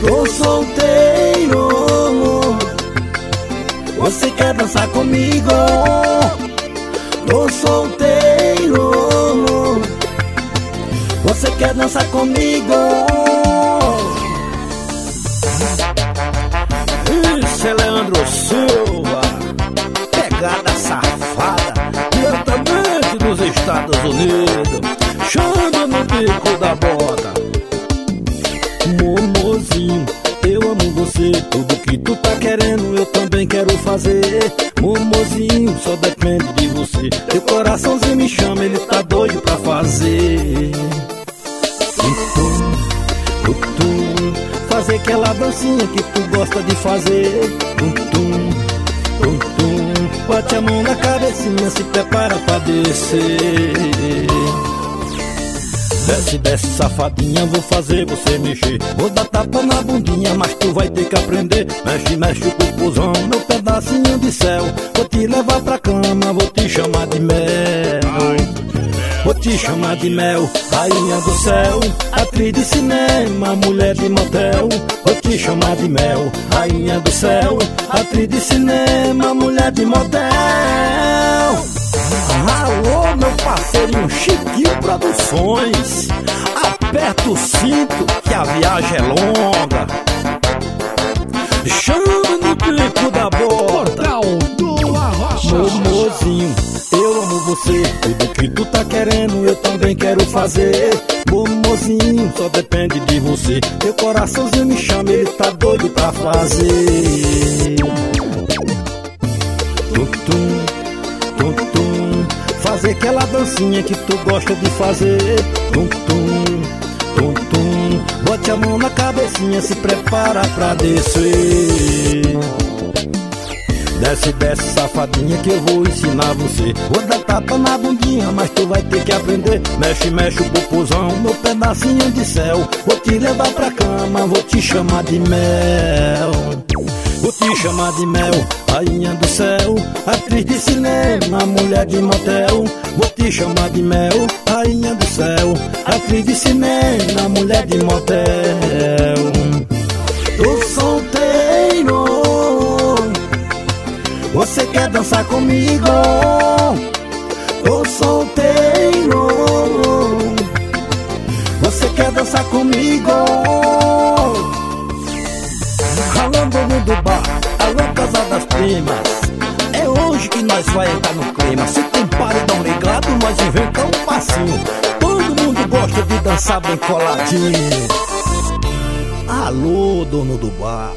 Tô solteiro. Você quer dançar comigo? Tô solteiro. Você quer dançar comigo? Isso é Leandro Silva, pegada safada, diretamente dos Estados Unidos, chama no bico da tudo que tu tá querendo eu também quero fazer. Momozinho, só depende de você, teu coraçãozinho me chama, ele tá doido pra fazer. Tum, tum, tum, fazer aquela dancinha que tu gosta de fazer. Tum, tum, tum, tum, bate a mão na cabecinha, se prepara pra descer. Desce, desce, safadinha, vou fazer você mexer. Vou dar tapa na bundinha, mas tu vai ter que aprender. Mexe, mexe o popozão, meu pedacinho de céu. Vou te levar pra cama, vou te chamar de mel. Vou te chamar de mel, rainha do céu, atriz de cinema, mulher de motel. Vou te chamar de mel, rainha do céu, atriz de cinema, mulher de motel. Alô, meu parceirinho Chiquinho Produções. Aperta o cinto que a viagem é longa. Chama no bico da bota. Portal do Arrocha. Eu amo você. Tudo que tu tá querendo eu também quero fazer. Momozinho, só depende de você. Teu coraçãozinho me chama, ele tá doido pra fazer. Dancinha que tu gosta de fazer. Tum, tum, tum, tum. Bote a mão na cabecinha, se prepara pra descer. Desce, desce, safadinha, que eu vou ensinar você. Vou dar tapa na bundinha, mas tu vai ter que aprender. Mexe, mexe o popozão, meu pedacinho de céu. Vou te levar pra cama, vou te chamar de mel. Vou te chamar de mel, rainha do céu, atriz de cinema, mulher de motel. Vou te chamar de mel, rainha do céu, atriz de cinema, mulher de motel. Tô solteiro. Você quer dançar comigo? Tô solteiro. Você quer dançar comigo? Alô, dono do bar, alô, casa das primas. É hoje que nós vai entrar no clima. Se tem paredão passinho. Todo mundo gosta de dançar bem coladinho. Alô, dono do bar.